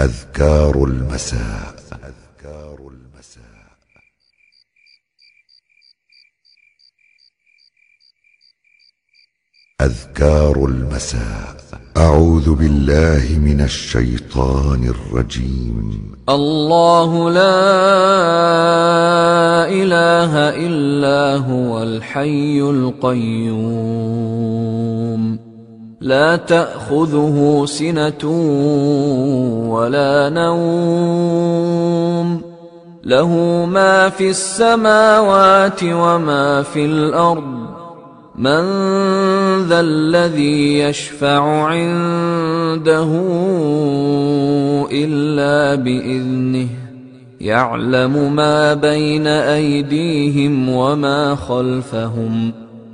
أذكار المساء. أذكار المساء. أذكار المساء. أعوذ بالله من الشيطان الرجيم. الله لا إله إلا هو الحي القيوم. لا تأخذه سنة ولا نوم. له ما في السماوات وما في الأرض. من ذا الذي يشفع عنده إلا بإذنه. يعلم ما بين أيديهم وما خلفهم.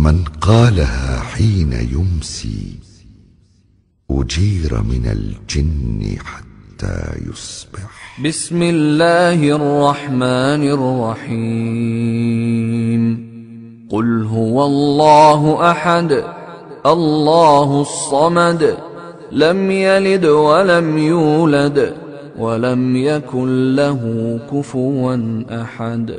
من قالها حين يمسي أجير من الجن حتى يصبح. بسم الله الرحمن الرحيم. قل هو الله أحد الله الصمد لم يلد ولم يولد ولم يكن له كفوا أحد.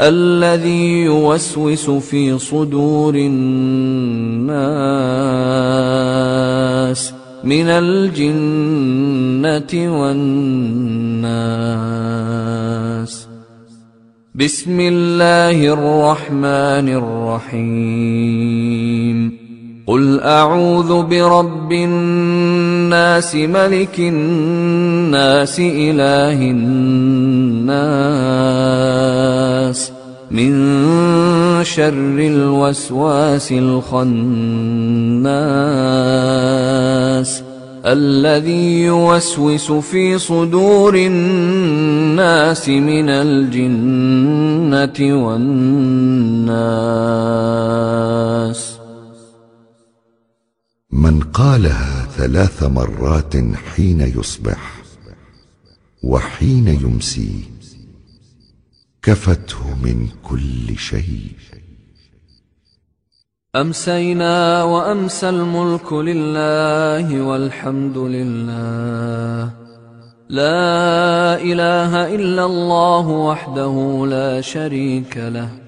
الذي يوسوس في صدور الناس من الجنة والناس. بسم الله الرحمن الرحيم. قل أعوذ برب الناس ملك الناس إله الناس. من شر الوسواس الخناس. الذي يوسوس في صدور الناس من الجنة والناس. من قالها ثلاث مرات حين يصبح وحين يمسي كفته من كل شيء. أمسينا وأمسى الملك لله والحمد لله. لا إله إلا الله وحده لا شريك له.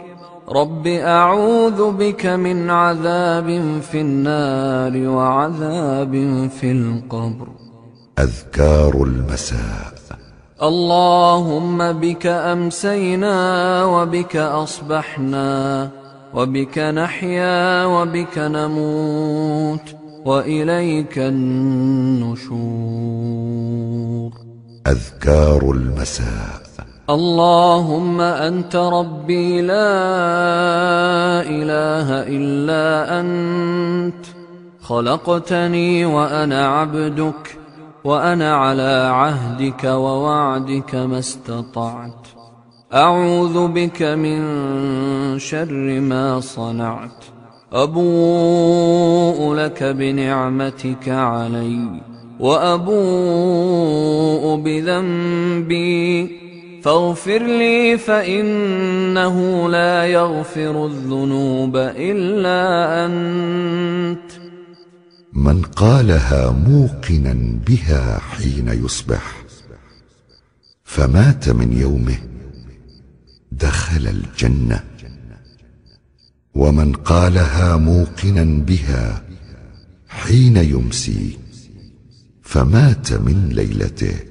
رب أعوذ بك من عذاب في النار وعذاب في القبر. أذكار المساء. اللهم بك أمسينا وبك أصبحنا وبك نحيا وبك نموت وإليك النشور. أذكار المساء. اللهم أنت ربي لا إله إلا أنت خلقتني وأنا عبدك وأنا على عهدك ووعدك ما استطعت. أعوذ بك من شر ما صنعت. أبوء لك بنعمتك علي وأبوء بذنبي. فاغفر لي فإنه لا يغفر الذنوب إلا أنت. من قالها موقنا بها حين يصبح فمات من يومه دخل الجنة. ومن قالها موقنا بها حين يمسي فمات من ليلته.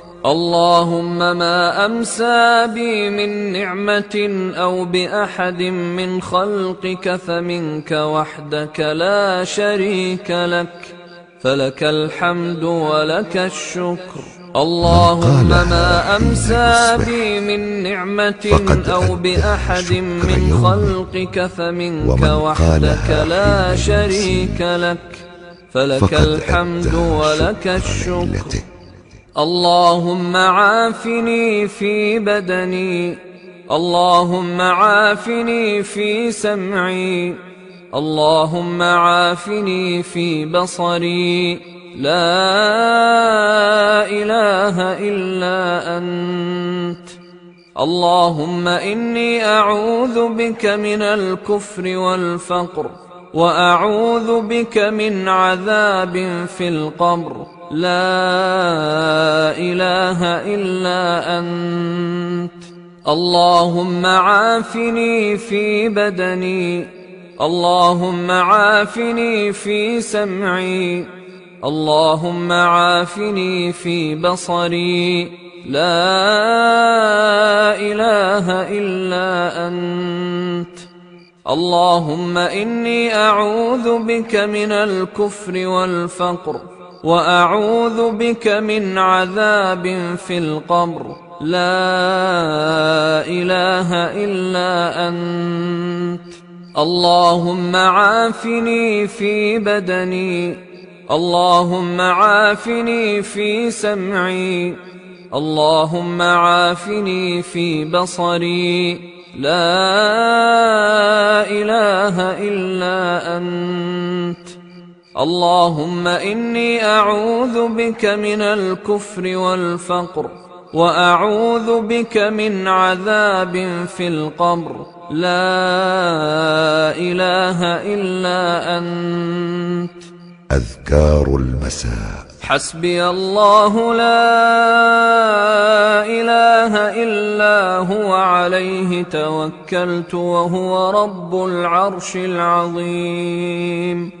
اللهم ما أمسى بي من نعمة أو بأحد من خلقك فمنك وحدك لا شريك لك فلك الحمد ولك الشكر. اللهم ما أمسى بي من نعمة أو بأحد من خلقك فمنك وحدك لا شريك لك فلك الحمد ولك الشكر. اللهم عافني في بدني. اللهم عافني في سمعي. اللهم عافني في بصري. لا إله إلا أنت. اللهم إني أعوذ بك من الكفر والفقر وأعوذ بك من عذاب في القبر. لا إله إلا أنت. اللهم عافني في بدني. اللهم عافني في سمعي. اللهم عافني في بصري. لا إله إلا أنت. اللهم إني أعوذ بك من الكفر والفقر. وأعوذ بك من عذاب في القبر. لا إله إلا أنت. اللهم عافني في بدني. اللهم عافني في سمعي. اللهم عافني في بصري. لا إله إلا أنت. اللهم إني أعوذ بك من الكفر والفقر وأعوذ بك من عذاب في القبر. لا إله إلا أنت. أذكار المساء. حسبي الله لا إله إلا هو عليه توكلت وهو رب العرش العظيم.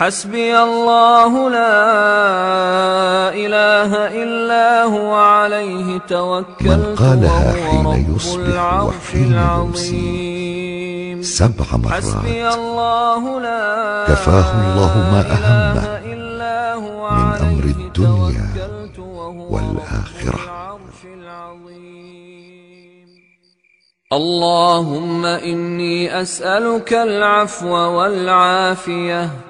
حسبي الله لا إله إلا هو عليه توكلت قالها حين يصبح وحين العظيم. سبع حسبي مرات الله لا كفاه الله ما أهمه من أمر الدنيا والآخرة. اللهم إني أسألك العفو والعافية.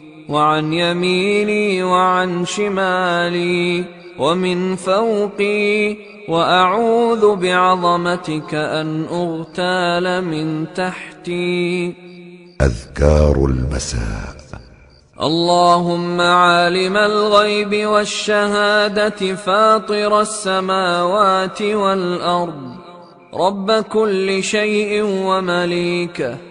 وعن يميني وعن شمالي ومن فوقي وأعوذ بعظمتك أن أغتال من تحتي. أذكار المساء. اللهم عالم الغيب والشهادة فاطر السماوات والأرض. رب كل شيء ومليكه.